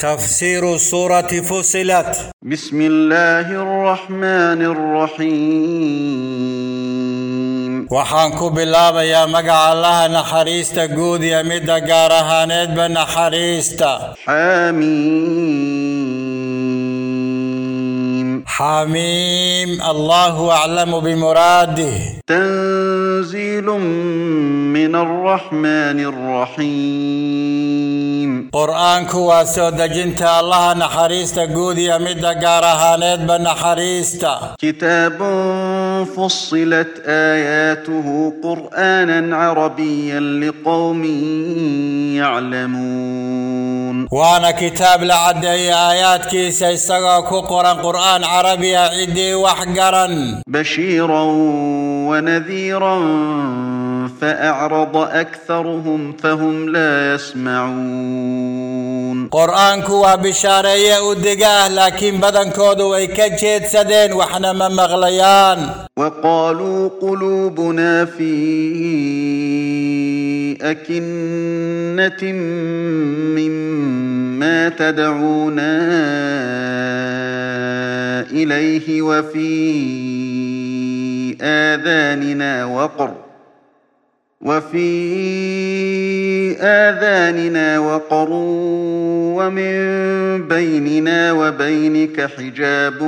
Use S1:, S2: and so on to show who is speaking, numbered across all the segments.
S1: تفسير سورة فصلت.
S2: بسم الله الرحمن الرحيم.
S1: وحانكو بالله يا مقع الله نحريست قود يا مدقارها ندب نحريست حاميم.
S2: حميم.
S1: الله أعلم بمراده.
S2: تنزيل من الرحمن الرحيم.
S1: قرآن كوا سودة جنت الله نحريست قودي يمد قارها ندب نحريست
S2: كتاب فصلت آياته قرآنا عربيا لقوم يعلمون.
S1: وأنا كتاب لعدي آيات كي يستغى قرآن عربيا عربي عدي وحقرا.
S2: بشيرا ونذيرا فأعرض أكثرهم فهم لا يسمعون.
S1: قرآن كوا بشارة يؤدقا لكن بدن كودوا ويكجيت سدين وحنا مغليان.
S2: وقالوا قلوبنا في أكنة مما تدعونا إليه وفي آذاننا وقر. وفي آذاننا وقر ومن بيننا وبينك حجاب.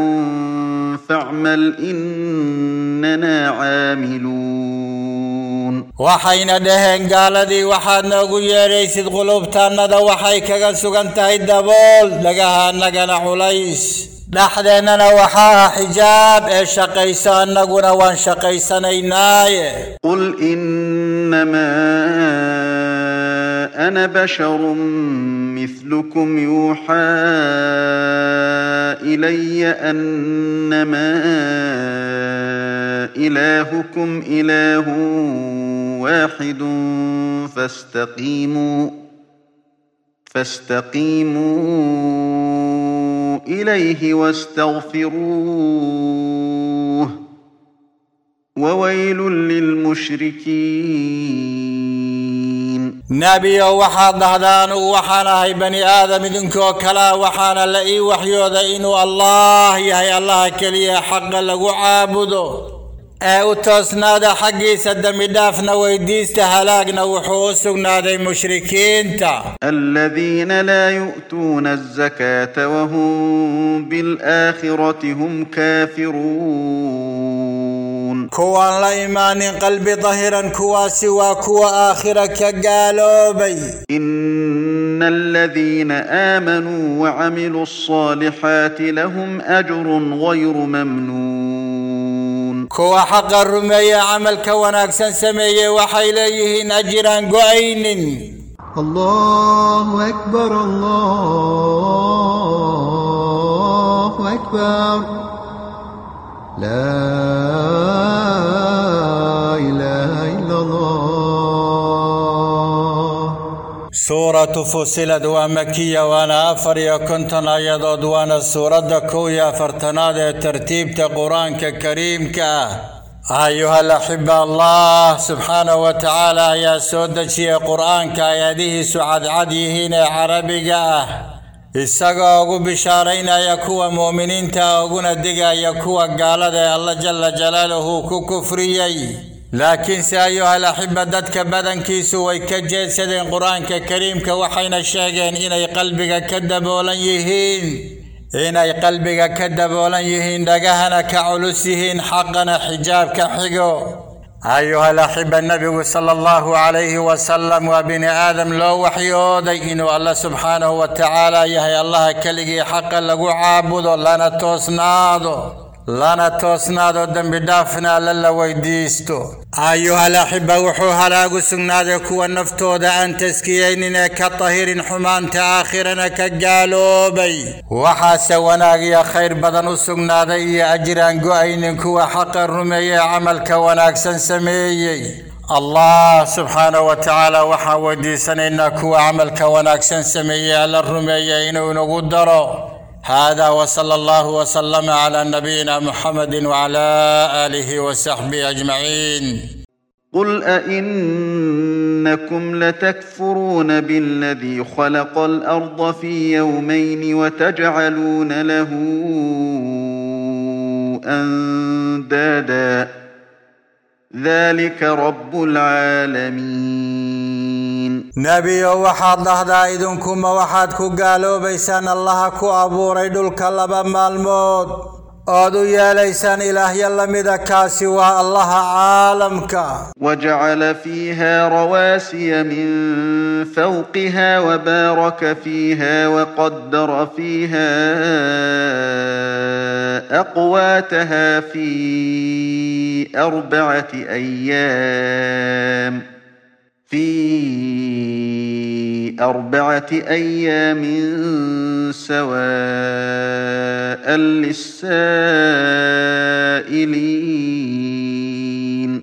S2: فاعمل إننا عاملون.
S1: وحين دهن قال دي وحاد نقول يا رئيس قلوب تانا دا وحيك قلسو قنتهي الدبول لقاها نقنا حليس. دحدنا وحا حجاب شقيسان؟ نغنا وان شقيسان ايناي
S2: قل إنما أنا بشر مثلكم يوحى إلي أنما إلهكم إله واحد فاستقيموا. فاستقيموا إليه واستغفروه وويل للمشركين.
S1: نبي وحد هذان وحانا هي بني آدم إذنك وكلا وحنا لئي وحيو ذئن الله يا الله كليا حقا لقو عابدو. اوتوسناد حقي سدمي دافنا ويديست هلاقنا وحوسو نادي مشركين تا
S2: الذين لا يؤتون الزكاة وهم بالآخرة هم كافرون
S1: كوا لا إيمان قلبي ظهرا كوا سوا كوا آخرة كقالوبي
S2: إن الذين آمنوا وعملوا الصالحات لهم أجر غير ممنون
S1: كوا حق الرمي عمل كواناكسا سمي وحي ليه قعين
S3: الله أكبر الله أكبر. لا إله إلا الله.
S1: Suuratu fusilad waa makiya waana afar iyo konton ayadood waana suuradda kow iyo afartanaad ee tartiibta qur-aanka kariimka ah ayuha alaxiba allah subxaanahu wa tacaala ayaa soo dejiyey qur-aanka ayadihiisu cadcad yihiin ee carabiga ah isagoo ugu bishaaraynaya kuwa mu'miniinta ah uguna digaya kuwa gaalada ee alla jala jalaaluhu ku kufriyey way ka jeedsadeen qur-aanka kariimka waxayna sheegeen inay qalbiga ka daboolan yihiin inay qalbiga ka daboolan yihiin dhagahana ka culus yihiin xaqana xijaab ka xigo ayuha alaxiba nebigu sala allahu calayhi wasalam waa bini aadam loo waxyooday inuu alla subxaanahu wa tacaala yahay allaha keligii xaqa lagu caabudo lana toosnaado lana toosnaado dembi dhaafna alla la weydiisto ayuha alaxiba wuxuu halaagu sugnaaday kuwa naftooda aan taskiyeynin ee ka tahirin xumaanta aakhirana ka gaaloobay waxaase wanaag iyo khayr badan u sugnaaday iyo ajiraan go'aynin kuwa xaqa rumeeyey camalka wanaagsan sameeyey allah subxaanahu wa tacaala waxaan weydiisanaynaa kuwa camalka wanaagsan sameeyey alla rumeeyey inuu inagu daro هذا وصلى الله وسلم على نبينا محمد وعلى آله وصحبه أجمعين.
S2: قل إنكم لتكفرون بالذي خلق الأرض في يومين وتجعلون له أندادا. ذلك رب العالمين.
S1: نبي وحد الله دائدنكم وحد قالوا بيسان الله كو أبو ريدو الكلب مالموت. أدو يا ليسان إله يلا مدكا سوى الله عالمك
S2: وجعل فيها رواسي من فوقها وبارك فيها وقدر فيها أقواتها في أربعة أيام. في أربعة أيام سواء للسائلين.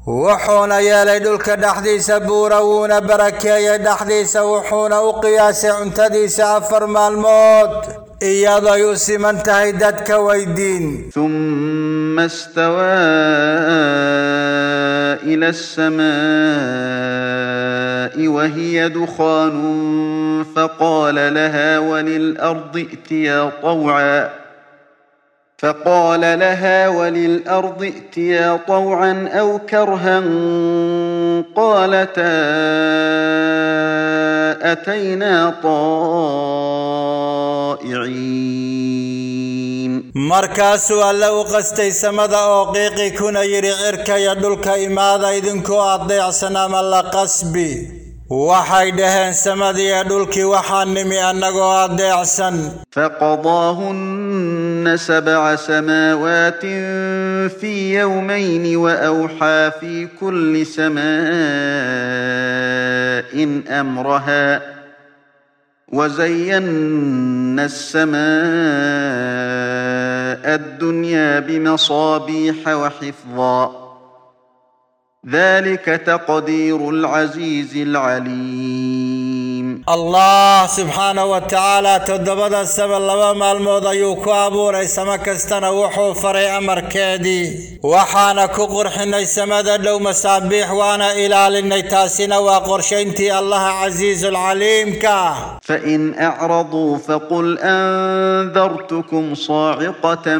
S1: وحونا يا ليدل كدحدي سبورون بركة يا دحدي سوحونا وقياس عنتدي سافر مع الموت يا ضيوس من تهدد كويدين.
S2: ثم استوى إلى السماء. وهي دخان فقال لها وللأرض ائتيا طوعا فقال لها وللأرض ائتيا طوعا أو كرها قالتا أتينا طائعين.
S1: مركاس ولا وقستي سمدا اوقيق كنا يري عركا يدلك اماده اذنكو اضيع سنام الله قسبي dhaheen samadiiyo dhulkii waxaa nimi annagoo adeecsan
S2: فقضاهن سبع سماوات في يومين وأوحى في كل سماء أمرها وزينا السماء الدنيا بمصابيح وحفظا ذلك تقدير العزيز العليم.
S1: الله سبحانه وتعالى تدبد السبب اللبا ما الموضى يوكو أبو رأي سمكستان وحو فري أمر كيدي وحانا كقرحنا السمد لو مسابيح وأنا إلال النيتاسين وقرشين تي الله عزيز العليم كا.
S2: فإن أعرضوا فقل أنذرتكم صاعقة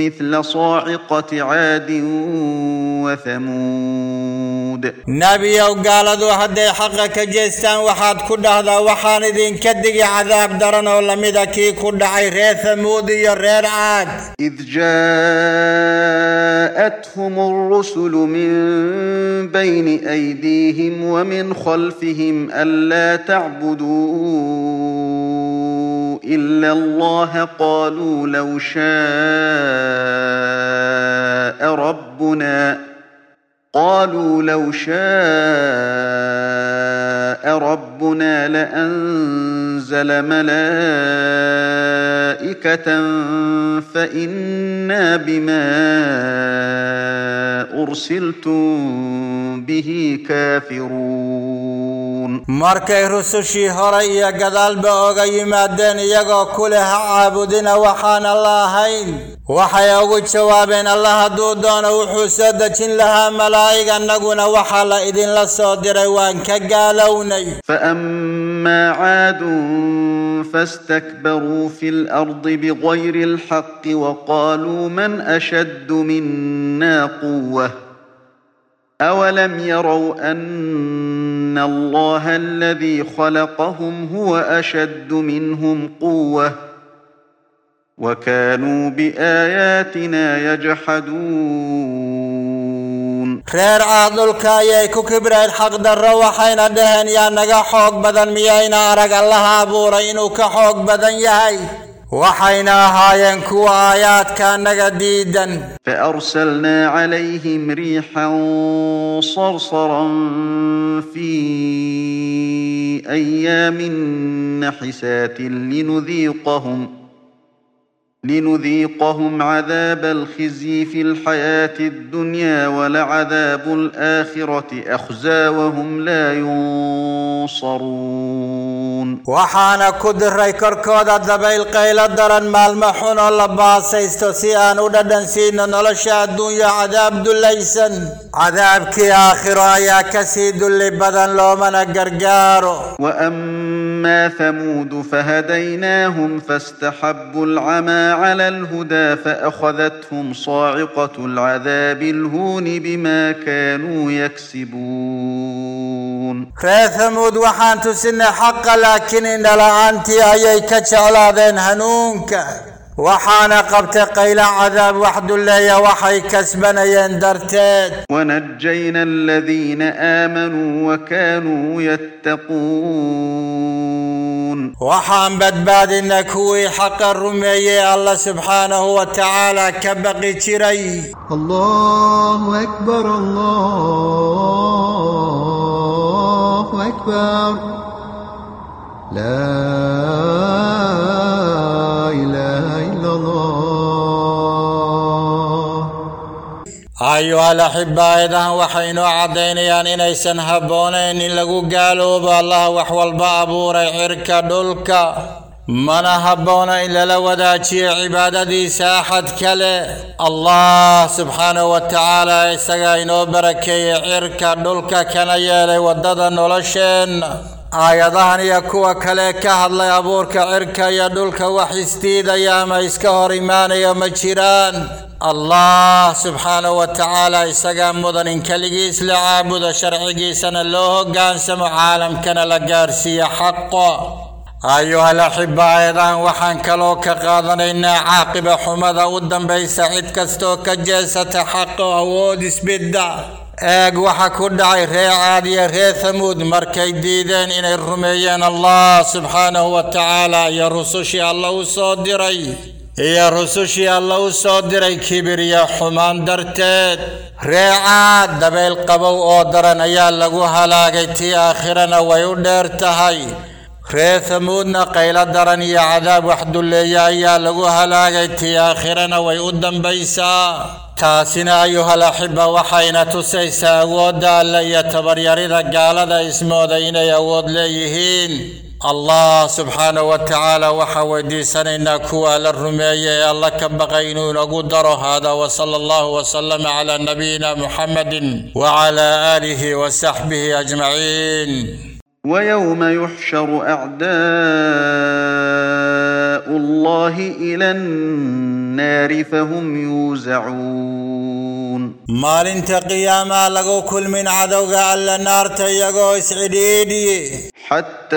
S2: مثل صاعقة عاد وثمود.
S1: ثمود نبي أو قالد وحد حق كجستان وحد كدها وحان دين كدق عذاب درنا ولا ميدك كدعي ري ثمود يا رير عاد.
S2: إذ جاءتهم الرسل من بين أيديهم ومن خلفهم ألا تعبدوا إلا الله قالوا لو شاء ربنا قالوا لو شاء ربنا لأنزل ملائكة فإنا بما أرسلتم به كافرون.
S1: مركة رسوشي هرئي قدال بأوغا يمادين يغو كلها عابدين وحان الله هين وحيوغو جوابين الله دودان وحسادة لها ملائكة malaa'ig annaguna waxaa diray waan ka gaalownay
S2: فأما عاد فاستكبروا في الأرض بغير الحق وقالوا من أشد منا قوة؟ أولم يروا أن الله الذي خلقهم هو أشد منهم قوة؟ وكانوا بآياتنا يجحدون.
S1: Reer caad dhulka ayay ku kibreen xaqdarro waxayna dhaheen yaa naga xoog badan miyayna arag allaha abuuray inuu ka xoog badan yahay waxayna ahaayeen kuwa aayaadka naga diidan
S2: فأرسلنا عليهم ريحا صرصرا في أيام نحسات لنذيقهم لنذيقهم عذاب الخزي في الحياة الدنيا ولعذاب الآخرة أخزى وهم لا ينصرون.
S1: وحانا كدر ريكر كودا دبيل قيل الدران مال محون الله باس استوسيان ودن سينا نلشا الدنيا عذاب دليسا عذابك آخرا يا كسيد اللي بدن لومن قرقار
S2: وأما أَمَّا ثَمُودُ فَهَدَيْنَاهُمْ فَاسْتَحَبُّوا الْعَمَى عَلَى الْهُدَى فَأَخَذَتْهُمْ صَاعِقَةُ الْعَذَابِ الْهُونِ بِمَا كَانُوا يَكْسِبُونَ.
S1: فَثَمُودُ وَحَانْتُ سِنَّ حَقَّ لَكِنِ إِنَّ لَعَنْتِي أَيَّيْكَ شَعْلَى ذَيْنْ هَنُونَكَ. وحان قبت قيل عذاب وحد الله وحي كسبنا يندرتاد
S2: ونجينا الذين آمنوا وكانوا يتقون.
S1: وحان بد بعد انك هو حق الرمي الله سبحانه وتعالى كبقي تري
S3: الله أكبر الله أكبر. لا الله
S1: aayadahan waxay inoo caddaynayaan inaysan habboonayn in lagu gaaloobo allah wax walba abuuray cirka dhulka mana habboona in lala wadaajiyo cibaadadiisa axad kale allah subxaanahu wa tacaala isagaa inoo barakeeyey cirka dhulka kana yeelay waddada nolosheenna آيادهان يكوى كليكه الله يبورك عركا يدولك وحيستيدا يا ما يسكهر إيمان يا مجيران الله سبحانه وتعالى إساقام مدن كليكيس لعابد شرعيكيس أن الله قانسم عالم كان لقارسي حقا أيها الأحباء أيضا وحان كلوك قادن إن عاقب حمد ودن بيسا عدكستوك جيسة حقا وودس بدا eeg waxa ku dhacay ree caad iyo ree hamuud markay diideen inay rumeeyeen allah subxaanahu wa tacaala iyo rusushii alla u soo diray iyo rusushii alla u soo diray kibir iyo xumaan darteed ree caad dabayl qabow oo daran ayaa lagu halaagay tii aakhirana way u dheer tahay ريثمودنا قيل درني عذاب وحد الليا يا لغوها لاغيتي آخرنا ويؤدن بيسا. تاسنا أيها الأحبة وحينة سيسا ودى اللي يتبر يريد قال ذا اسمه ذين يود ليهين. الله سبحانه وتعالى وحودي سنة كوى للرمية. يا الله كم بغينون هذا. وصلى الله وسلم على نبينا محمد وعلى آله وصحبه أجمعين.
S2: ويوم يحشر أعداء الله إلى النار فهم يوزعون.
S1: ما لنتقيا ما لقو كل من عدوك على النار تيقو إسعديدي.
S2: حتى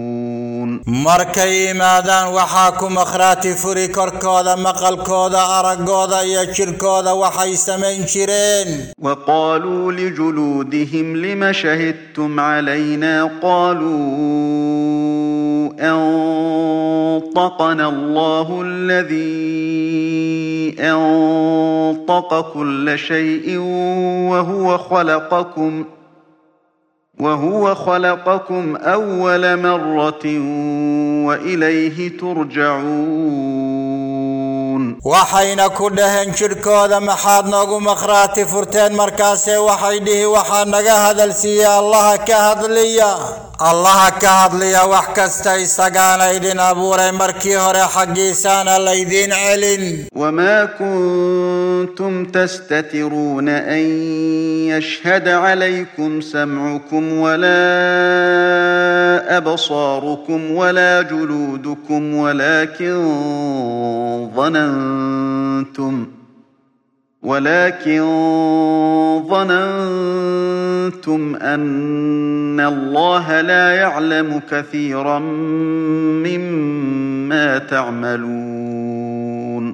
S1: يعلمون. مركي مادان وحاكو مخراتي فري كركودا مقل كودا أرقودا يشر كودا وحي سمين شرين
S2: وقالوا لجلودهم لما شهدتم علينا؟ قالوا أنطقنا الله الذي أنطق كل شيء وهو خلقكم. وهو خلقكم أول مرة وإليه ترجعون.
S1: وحين كلهن شركوا ذا محاد نغو مخراتي فرتين مركاسي وحيده وحان نغا هذل الله كهد ليا. الله كهد ليا. وحكست إساقان أيدين أبوري مركي هوري حقيسان الليدين علين.
S2: وما كنتم تستترون أن يشهد عليكم سمعكم ولا أبصاركم ولا جلودكم ولكن ظننتم ظننتم ولكن ظننتم أن الله لا يعلم كثيرا مما تعملون.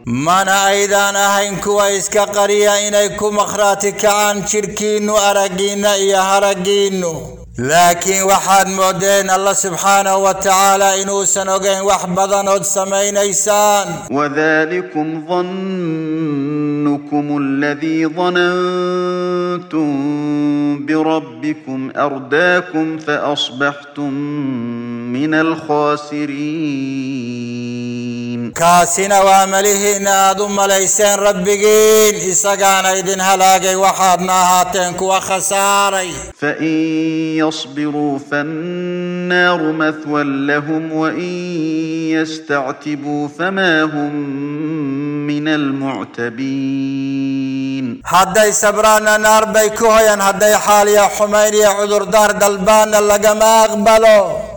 S1: من أيضان هينك وإسك قريا إنيكم أخراتك عن شركين وأرقين إيا هرقين. لكن وحد مودين الله سبحانه وتعالى إنو سنوغين وحبضا نود سمين
S2: وذلكم ظنكم الذي ظننتم بربكم أرداكم فأصبحتم من الخاسرين.
S1: كاسين وامله نادو مليسين ربكين. إساقان إذن هلاقي وحادنا هاتين كوا خساري.
S2: فإن يصبروا فالنار مثوى لهم وإن يستعتبوا فما هم من المعتبين.
S1: هدي سبران نار بيكوهين هدي حاليا حمير يا دار دلبان لقما أقبلوا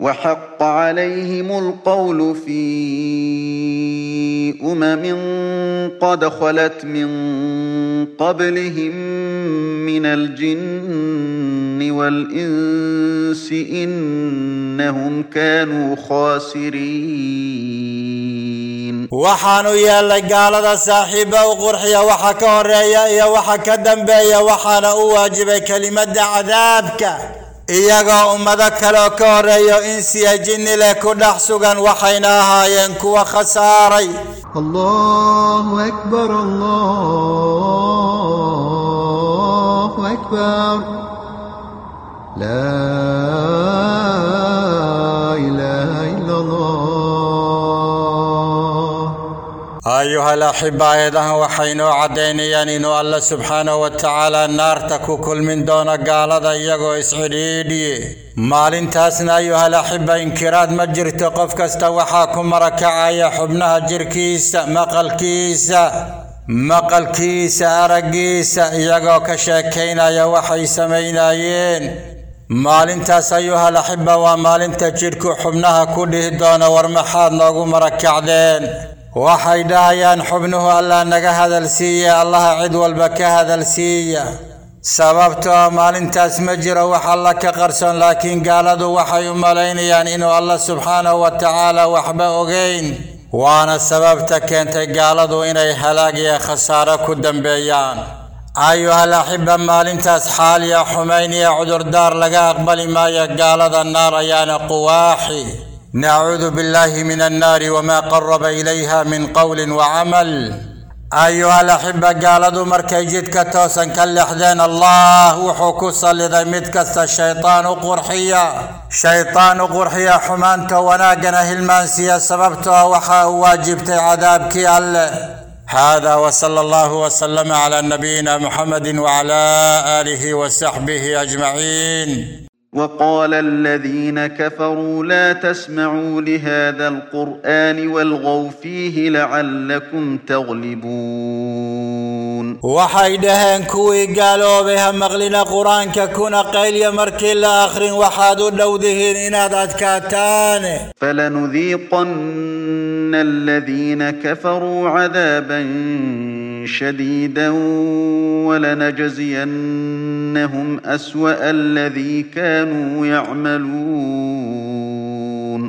S2: وحق عليهم القول في أمم قد خلت من قبلهم من الجن والإنس إنهم كانوا خاسرين.
S1: وحانوا يا لقالة صاحبة وقرحية وحكا ورأيئة وحكا دنبئة وحانا أواجب كلمة عذابك iyagoo ummado kaleoo ka horreeyo insiya jinni leh ku dhex sugan waxayna ahaayeen kuwa khasaaray.
S3: Bar أيها الأحبة أيضا وحين عدين ينين الله
S1: سبحانه وتعالى النار تكو كل من دون قال ذا يغو إسعيدي مال انتاسنا أيها الأحبة إنكراد مجر تقف كستوحاكم ركعا يا حبنها جر كيسا مقل كيسا مقل كيسا رقيسا يغو كشاكينا يا وحي سمينايين مال انتاس أيها الأحبة ومال انتجر حبناها حبنها كله دون ورمحاد نغو مركع دين. Waxay dhahayaan xubnuhu allah naga hadalsiiya allaha cid walba ka hadalsiiya sababtoo maalintaas ma jiro wax alla ka qarsoon laakiin gaaladu waxay u malaynayaan inuu allah subxaanahu wa tacaala waxba ogeyn waana sababta keentay gaaladu inay halaag iyo khasaaro ku dambeeyaan ayuha alaxiba maalintaas xaal iyo xumayn iyo cudurdaar laga aqbali maayo gaalada naar ayaana quwaaxi نعوذ بالله من النار وما قرب إليها من قول وعمل. أيها الأحبة قال ذو مركي جدك توسا كالإحذين الله وحكوصا لذي مدكس الشيطان قرحية. شيطان قرحية حمانك وناقنه المانسية. سببتها وحا واجبت عذابك ألا. هذا وصلى الله وسلم على نبينا محمد وعلى آله وصحبه أجمعين.
S2: وقال الذين كفروا لا تسمعوا لهذا القرآن والغوا فيه لعلكم تغلبون.
S1: وحيدهن كوي قالوا بها مغلنا قرآن ككون قيل يمرك إلا آخر وحادوا لوذهن إنادات كاتان
S2: فلنذيقن الذين كفروا عذابا شديدا ولنجزينهم أسوأ الذي كانوا يعملون.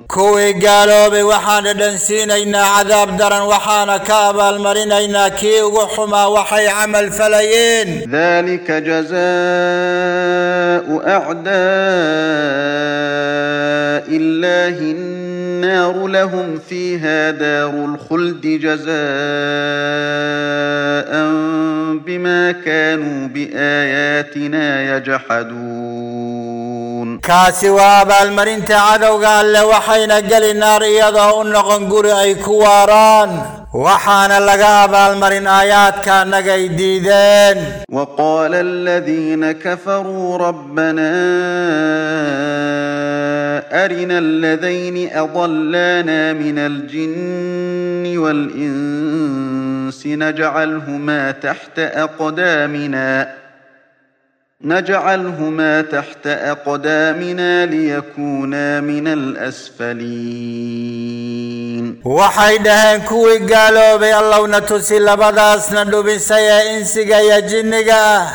S1: كوي قالوا بوحان دنسين إنا عذاب درا وحان كاب المرين إنا كي وحما وحي عمل فليين.
S2: ذلك جزاء أعداء الله النار النار لهم فيها دار الخلد جزاء بما كانوا بآياتنا يجحدون.
S1: Kaasi waa abaalmarinta cadowga alle waxayna geli naar iyadoo u noqon guri ay ku waaraan waxaana laga abaalmarin aayaadka annagay diideen
S2: وقال الذين كفروا ربنا أرنا الذين أضلانا من الجن والإنس نجعلهما تحت أقدامنا نجعلهما تحت أقدامنا ليكونا من الأسفلين.
S1: وحيدها كوي قالوا بي الله نتوسي لبداس ندوب سيا إنسيقا يا جنقا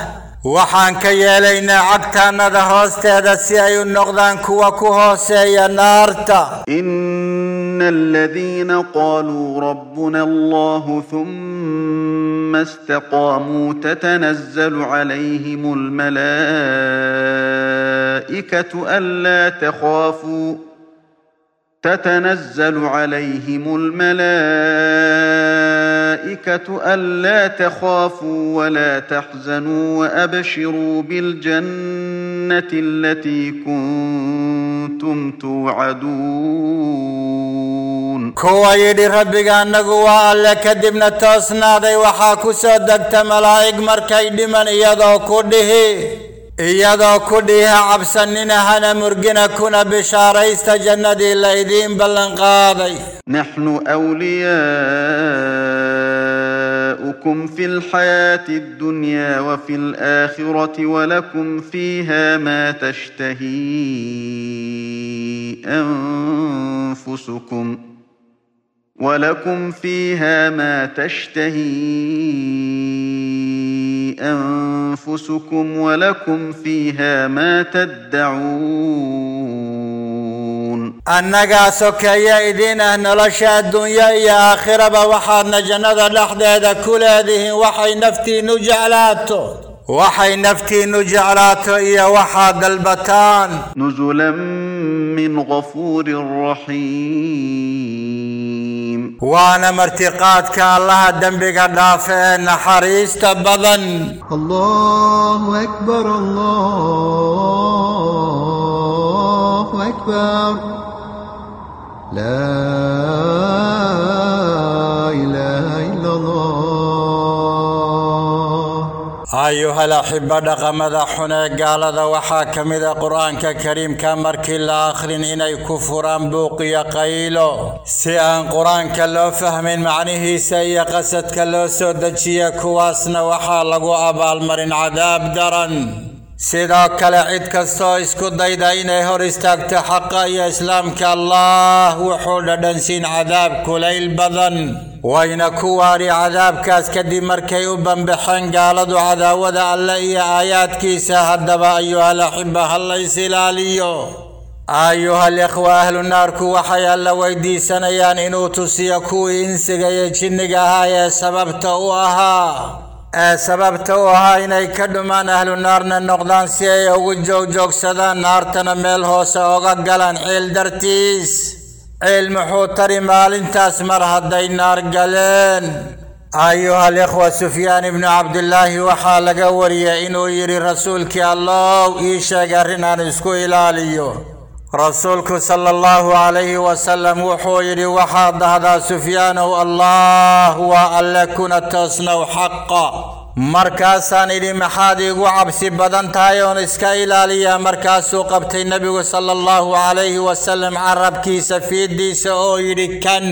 S1: وحان كيالينا عكتا نظهر استهدى سيا النقضان كوكوهو سيا نارتا
S2: إن الذين قالوا ربنا الله ثم استقاموا تتنزل عليهم الملائكة ألا تخافوا تتنزل عليهم الملائكة ألا تخافوا ولا تحزنوا وأبشروا بالجنة التي كنتم توعدون
S1: kuwa yidhi rabbiga annagu waa alle kadibna toosnaaday waxaa ku soo degta malaa'ig markay dhiman iyadoo ku dhihi iyadoo ku dhiha cabsanina hana murgina kuna bishaaraysta jannadii
S2: أولياؤكم في الحياة الدنيا وفي الآخرة ولكم فيها ما تشتهي أنفسكم ولكم فيها ما تشتهي أنفسكم ولكم فيها ما تدعون
S1: أنك سكا يا إذين أهن لشا الدنيا يا آخرة بوحادنا جنادة لحدة هذا كل هذه وحي نفتي نجعلاته. وحي نفتي نجعلاته يا وحاد البتان
S2: نزلا من غفور رحيم.
S1: وأنا مرتقات كالله دنبك دافئنا حريص تبضا
S3: الله أكبر الله أكبر. لا إله إلا الله.
S1: أيها الأحبة دقم ذا حنيك قال ذا وحاكم ذا قرآن كريم كامرك الآخر إنا يكفران بوقي قيلو. سيان قرآن كاللو فهم معنيه سيئ قسد كاللو سودة جيكواسنا وحالقوا أبال مرين عذاب درن. Sidoo kale cid kastoo isku dayda inay hor istaagto xaqa iyo islaamka allah wuxuu dhadhansiin cadaab kulayl badan wayna ku waadhi cadaabkaas kadib markay u bambaxeen gaaladu cadaawada alle iyo aayaadkiisa haddaba ayuhal axiba ha lays ilaaliyo ayuhal ikhwa ahlu naarku waxay alla weydiisanayaan inuu tusiyo kuwii insiga iyo jinniga ahaa ee sababta u ahaa sababta u ahaa inay ka dhumaan ahlu naarna noqdaan si ay ugu joogjoogsadaan naartana meel hoose oga galaan ciil dartiis ciil muxuu tari maalintaas mar hadday naar galeen ayuha alikhwa sufyaan ibnu cabdilaahi waxaa laga wariyey inuu yidhi rasuulkii allow ii sheeg arrin aan isku ilaaliyo wasalam wuxuu yidhi waxaad dhahdaa sufyaanow allah waa alle kuna toosnow xaqa markaasaan idhi maxaad iigu cabsi badan tahay oon iska ilaaliyaa markaasuu qabtay nebigu sala allahu calayhi wasalam carabkiisa fiidiisa oo yidhi kan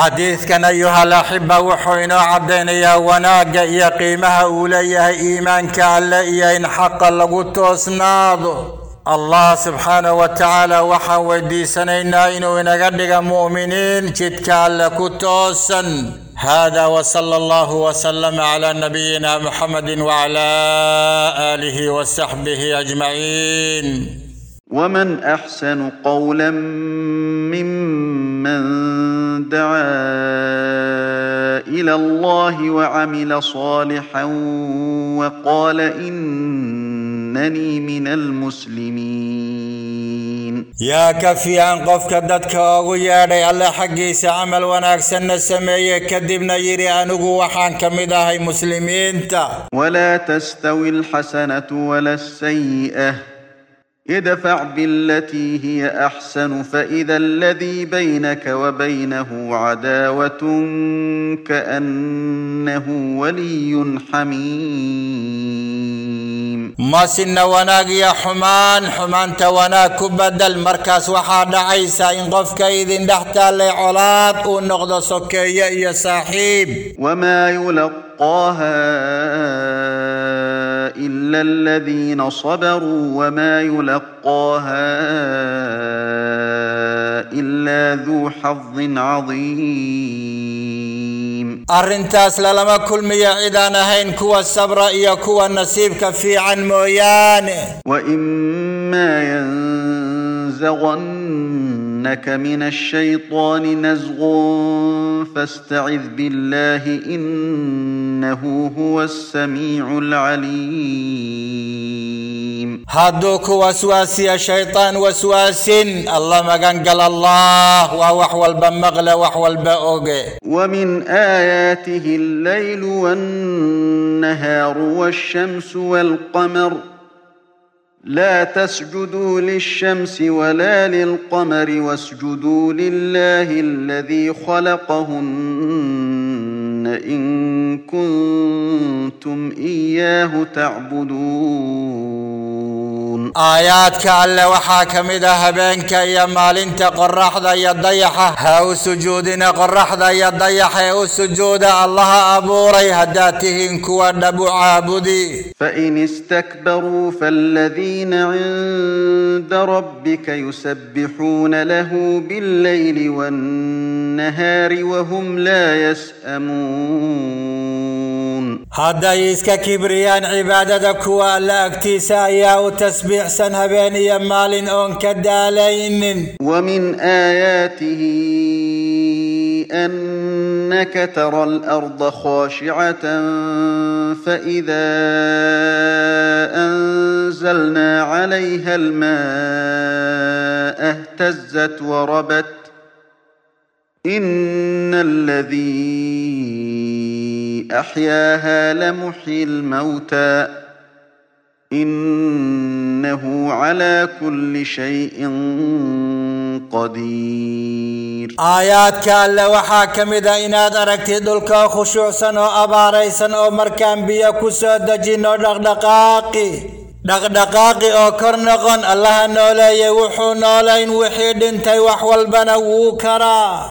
S1: xadiidkan ayuhal axiba wuxuu inoo caddaynayaa wanaagga iyo qiimaha uu leeyahay iimaanka alle iyo in xaqa lagu toosnaado الله سبحانه وتعالى وحاول سنين ناينو ونقرق مؤمنين جدك لك توسن هذا وصلى الله وسلم على نبينا محمد وعلى آله وصحبه أجمعين.
S2: ومن أحسن قولا ممن دعا إلى الله وعمل صالحا وقال إن وأنني من المسلمين.
S1: يا كفي أن قف كدتك أغو يا ري الله حقي سعمل ونأكسن السمية كدبنا يري أنقو وحان كمده مسلمين تا.
S2: ولا تستوي الحسنة ولا السيئة. ادفع بالتي هي أحسن فإذا الذي بينك وبينه عداوة كأنه ولي حميم.
S1: ما سن وناغ يا حمان حمان توانا كبد المركز وحاد عيسى. إن قف كيد دحتا لعلاد ونغض سكي يا صاحب.
S2: وما يلقاها إلا الذين صبروا وما يلقاها إلا ذو حظ عظيم.
S1: الرحيم. أرنتاس لما كل ميا إذا نهين كوى السبر إيا كوى النسيب كفي عن مويان
S2: وإما ينزغنك من الشيطان نزغ فاستعذ بالله إنه هو السميع العليم.
S1: هادوك كو يا شيطان وسواس الله ما قال الله وحول بمغلى وحول بأوغي
S2: ومن آياته الليل والنهار والشمس والقمر لا تسجدوا للشمس ولا للقمر واسجدوا لله الذي خلقهن إن كنتم إياه تعبدون
S1: آيات ألا وحاكم إذا هبينك يا مال انت قرح ذا يضيح هاو سجودنا قرح ذا يضيح هاو سجود الله أبوري هداته إن كوان عابدي.
S2: فإن استكبروا فالذين عند ربك يسبحون له بالليل والنهار وهم لا يسأمون.
S1: هذا يسك كبريان عبادتك ولا اكتساء أو تسبيح سنه بين يمال ان كدالين
S2: ومن آياته أنك ترى الأرض خاشعة فإذا أنزلنا عليها الماء اهتزت وربت. إن الذين أحياها لمحي الموتى. إنه على كل شيء قدير.
S1: آيات كألا وحاكم إذا إناد أركت دلك خشوع سنو أباري سنو مركان بيكو سود جنو دقاقي dhaqdhaqaaqi oo kor noqon allaha نولا wuxuu noolayn wixii dhintay wax walbana wuu karaa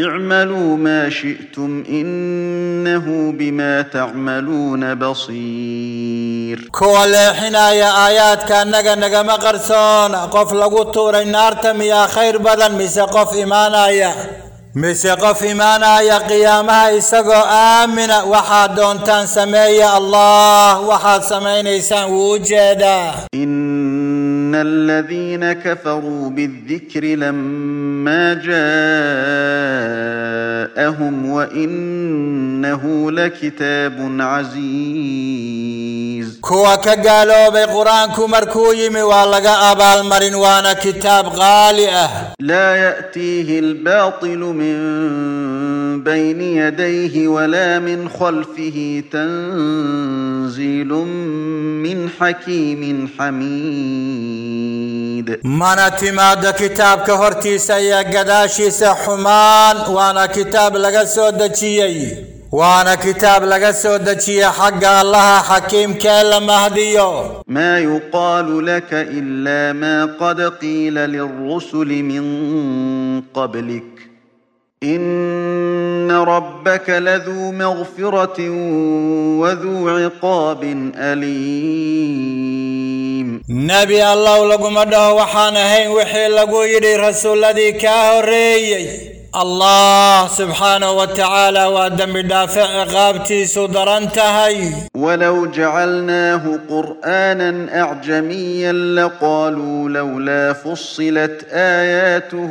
S2: اعملوا ما شئتم إنه بما تعملون بصير.
S1: كوالا حنا يا آيات كان نغا نغا مقرسون قف لغو تور النارتم يا خير بدل ميسا قف إيمانا آية. يا ميسا قف إيمانا يا قيامها إساقو آمنا وحاد دون تان سمي
S2: الله. وحاد سمعين إسان وجدا. الذين كفروا بالذكر لما جاءهم وإنه لكتاب عزيز.
S1: qur-aanku markuu yimi waa laga abaalmarin waana kitaab qaali ah
S2: لا يأتيه الباطل من بين يديه ولا من خلفه تنزيل من حكيم حميد.
S1: حميد مانا تما دا كتاب كهرتي سيا قداشي سحمان وأنا كتاب لغا سودة وأنا كتاب لغا سودة حق الله حكيم كلا مهديو
S2: ما يقال لك إلا ما قد قيل للرسل من قبلك إن ربك لذو مغفرة وذو عقاب أليم
S1: نبي الله لكم أدوه وحانهين وحي لكم يري رسول الذي كهري الله سبحانه وتعالى وأدم بدافع غابتي صدر انتهي
S2: ولو جعلناه قرآنا أعجميا لقالوا لولا فصلت آياته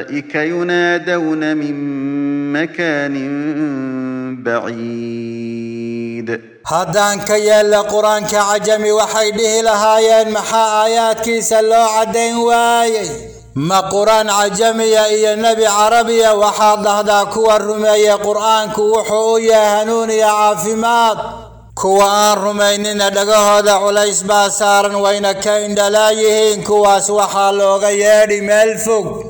S2: أولئك ينادون من مكان بعيد.
S1: هذا كي القرآن كعجم وحيده لها ين محا آيات كيس عدين واي. ما قرآن عجمي يا نبي عربي وحاض هدا كو الرمي قرآن كوحو يا هنون يا عافمات. كوان رمين إن دقه هذا عليس باسارا وين كين دلايهين كواس وحالوغ يا ملفق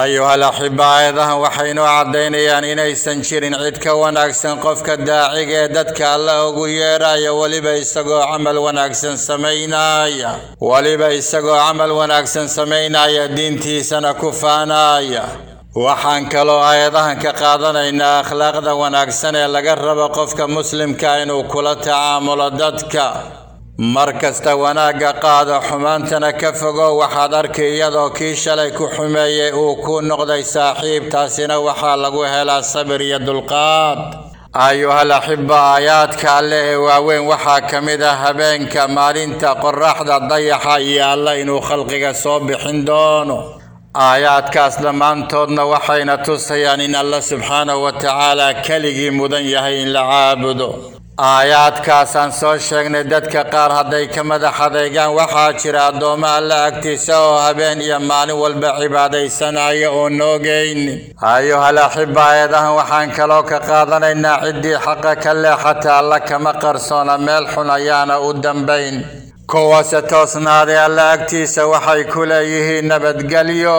S1: ayuha alaxiba aayadahan waxay inoo caddaynayaan inaysan jirin cid ka wanaagsan qofka daaciga ee dadka alla ugu yeedhaya weliba isagoo camal wanaagsan samaynaya weliba isagoo camal wanaagsan samaynaya diintiisana ku faanaya waxaan kaloo aayadahan ka qaadanaynaa akhlaaqda wanaagsan ee laga rabo qofka muslimka inuu kula tacaamulo dadka mar kasta wanaagga qaado xumaantana ka fogo waxaad arki iyadoo kii shalay ku xumeeyey uu ku noqday saaxiib taasina waxaa lagu helaa sabir iyo dulqaad ayuhal axiba aayaadka alle ee waaweyn waxaa ka mid ah habeenka maalinta qoraxda dayaxa iyo alle inuu khalqiga soo bixin doono aayaadkaas dhammaantoodna waxayna tusayaan in alle subxaanahu wa tacaala keligii mudan yahay in la caabudo sheegnay dadka qaar hadday ka madax adeegaan waxaa jira addoommo alle agtiisa oo habeen iyo maalin walba cibaadaysanaya oo noogeyn ayuhal axiba aayadahan waxaan kaloo ka qaadanaynaa ciddii xaqa ka leexata alla kama qarsoona meel xun ayaana u dambayn kuwase toosnaaday alla agtiisa waxay ku leeyihiin nabadgelyo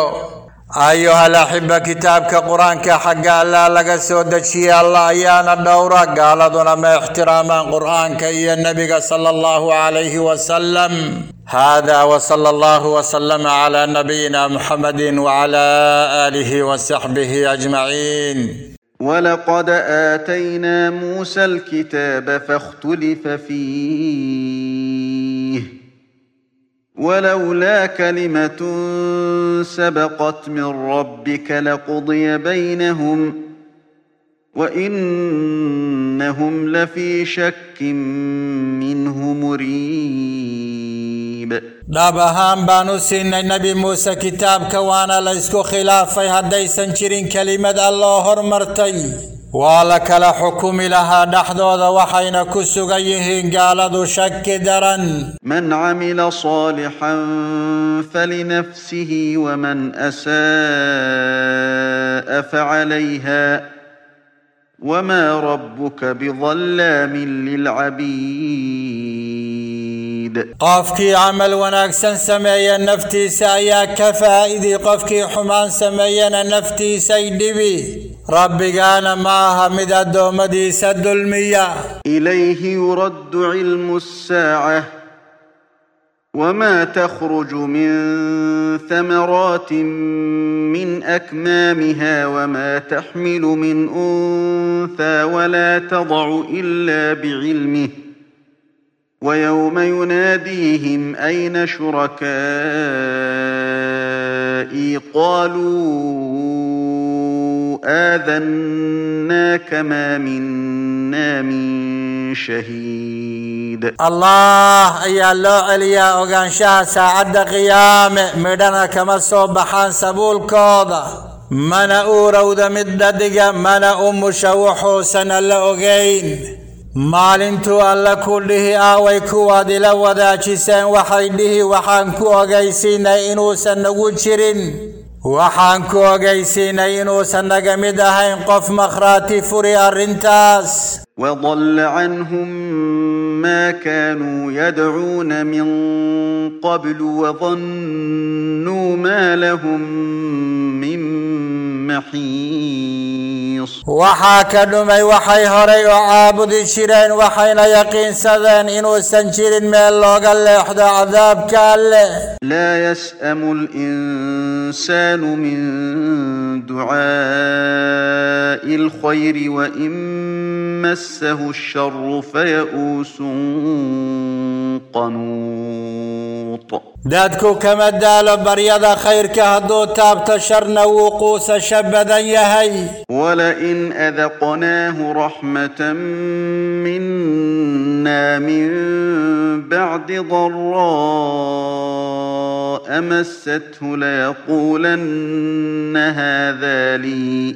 S1: أيها الأحبة كتابك قرآنك حق الله لك سودة شيء الله أيانا دورة قال دون ما احتراما قرآنك يا النبي صلى الله عليه وسلم. هذا وصلى الله وسلم على نبينا محمد وعلى آله وصحبه أجمعين.
S2: ولقد آتينا موسى الكتاب فاختلف فيه. ولولا كلمة سبقت من ربك لقضي بينهم وإنهم لفي شك منه مريب.
S1: دابهان بانو سين نبي موسى كتاب كوانا لسكو خلافي هديسن شرين كلمة الله مرتين وَلَكَلَ حُكُمِ لَهَا دَحْدُوَذَ وَحَيْنَ كُسُّكَ يِهِنْ قَالَدُ شَكِّ دَرًا
S2: مَنْ عَمِلَ صَالِحًا فَلِنَفْسِهِ وَمَنْ أَسَاءَ فَعَلَيْهَا. وَمَا رَبُّكَ بِظَلَّامٍ لِلْعَبِيدٍ.
S1: مجيد قافكي عمل وناكسن سمايا نفتي سايا كفا إذي قافكي حمان سمايا نفتي سيدبي. ربي قانا ما همد الدومدي سد المياه
S2: إليه يرد علم الساعة. وما تخرج من ثمرات من أكمامها وما تحمل من أنثى ولا تضع إلا بعلمه. ويوم يناديهم أين شركائي؟ قالوا آذنا كما منا من شهيد.
S1: الله أي الله عليا أغانشا سعد قيام مدنا كما صبحان سبول كوضا. من أورو دمد دقا من أم شوحو سنال أغين maalintuu alle ku dhihi aaway kuwaad ila wadaajiseen waxay dhihi waxaan ku ogaysiinay inuusan nagu jirin waxaan ku ogaysiinay inuusan naga mid ahayn qof makhraati furi arrintaas
S2: ما كانوا يدعون من قبل وظنوا ما لهم من محيص.
S1: وحا كدمي يوحي هري وعابد شرين وحين يقين سذين إنو سنشير ما اللوغ اللي إحدى عذاب كال.
S2: لا يسأم الإنسان من دعاء الخير وإن مسه الشر فيئوسون قنوط.
S1: دادكو كما دال بريضا خير كهدو تابت شرنا وقوس شبدا يهي
S2: ولئن أذقناه رحمة منا من بعد ضراء مسته ليقولن هذا لي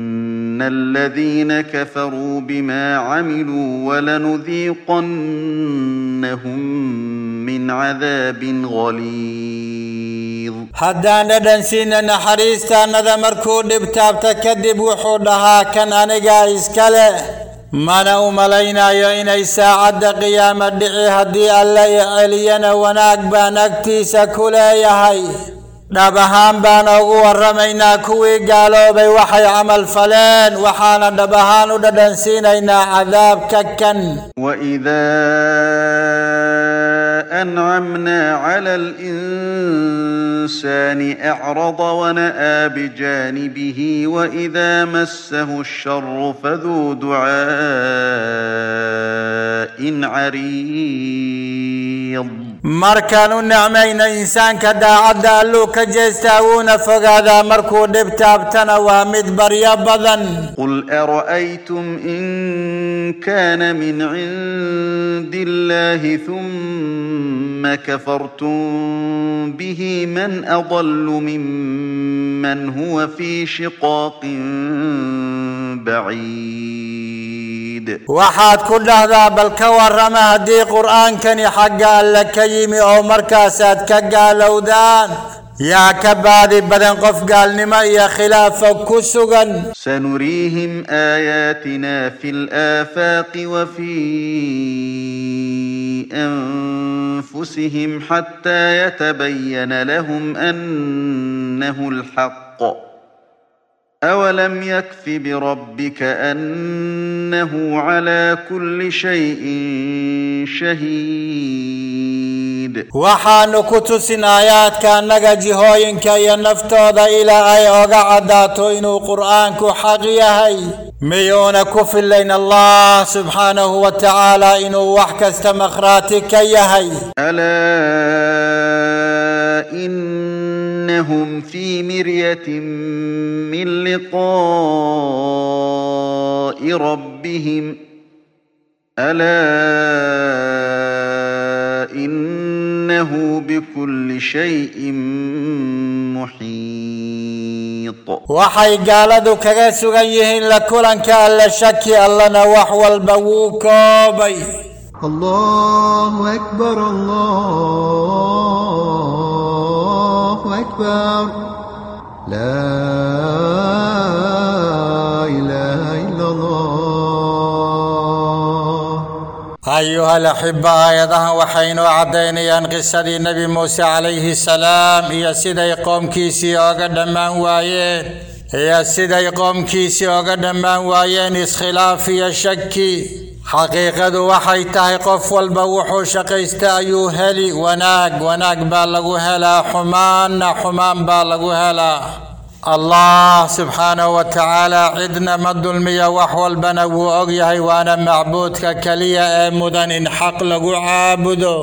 S2: الذين كفروا بما عملوا ولنذيقنهم من عذاب غليظ
S1: حدا ندنسين نحريستا نذمركو دبتاب تكذب وحودها كان أنقا إسكالة. ما نوم لينا يوين إساعة قيام الدعي هدي اللَّيَ علينا وناقبا نكتيس كلا يهي دبهان بان اوغو الرمينا كوي قالوا بي وحي عمل فلان وحانا دبهان ددن سينينا عذاب ككن.
S2: وإذا أنعمنا على الإنسان أعرض ونأى بجانبه وإذا مسه الشر فذو دعاء عريض.
S1: Markaan u nicmayna insaanka daacadda alluu ka jeestaa wuuna fogaadaa markuu dhibtaabtana waa mid baryo badan
S2: قل أرأيتم إن كان من عند الله ثم كفرتم به من أضل ممن هو في شقاق بعيد
S1: waxaad ku dhahdaa bal ka warrama haddii qur'aankani xagga alle ka يمي أو مركز اد كقالو دان. يا كبادي بدن قف قال نما يا خلاف كسغن
S2: سنريهم آياتنا في الآفاق وفي أنفسهم حتى يتبين لهم أنه الحق. أولم يكف بربك أنه على كل شيء شهيد
S1: وحان كتس آيات كان نغا جهوين كي نفتوض إلى أي أغا إنو قرآن كو حقيهي ميون كف اللين الله سبحانه وتعالى إنو وحك استمخراتي كيهي
S2: ألا إن إنهم في مرية من لقاء ربهم ألا إنه بكل شيء محيط
S1: وحي قال ذوك سغيه لكل أنك ألا شكي ألا نوح البوك
S3: الله أكبر الله أكبر. لا إله إلا الله.
S1: أيها الأحبة أيضها وحين عدين ينقص النبي موسى عليه السلام هي سيدة يقوم كيسي أقدم من واية. هي سيدة يقوم كيسي أقدم من واية. نسخلاف يشكي heli wanaag wanaag baa lagu helaa xumaanna xumaan baa lagu helaa allah subxaanahu wa tacaala cidna ma dulmiya wax walbana wuu og yahay waana macbuudka keliya ee mudan in xaq lagu caabudo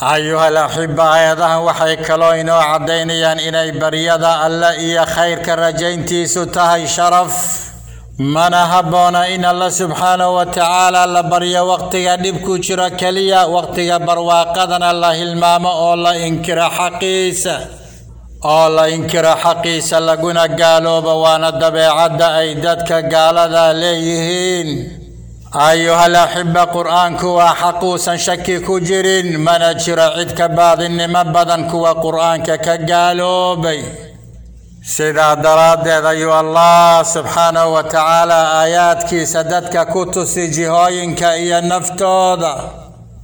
S1: ayuha alaxiba aayadahan waxay kaloo inoo caddaynayaan inay baryada alle iyo khayrka rajayntiisu tahay sharaf mana habboona in alla subxaanahu wa tacaala la baryo waqtiga dhibku jiro keliya waqtiga barwaaqadana la hilmaamo oo la inkiro xaqiisa oo la inkiro xaqiisa laguna gaaloobo waana dabeecadda ay dadka gaalada leeyihiin ayuhal axiba qur'aanku waa xaquusan shaki ku jirin mana jiro cid ka baadinimo badan kuwa qur'aanka ka gaaloobay sidaa daraaddeed ayuu allah subxaanahu wa tacaala aayaadkiisa dadka ku tusi jihooyinka iyo naftooda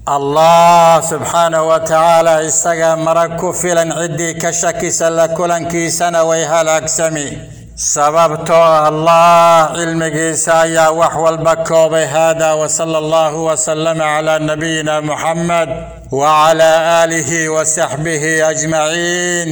S1: allah subxaanahu wa tacaala isaga marag ku filan ciddii ka shakisa la kulankiisana way halaagsami sababtoo allah cilmigiisa ayaa wax walba koobay hada wasala allahu wasalama calaa nabiyina muxamed wacala aalihi wasaxbihi ajmaciin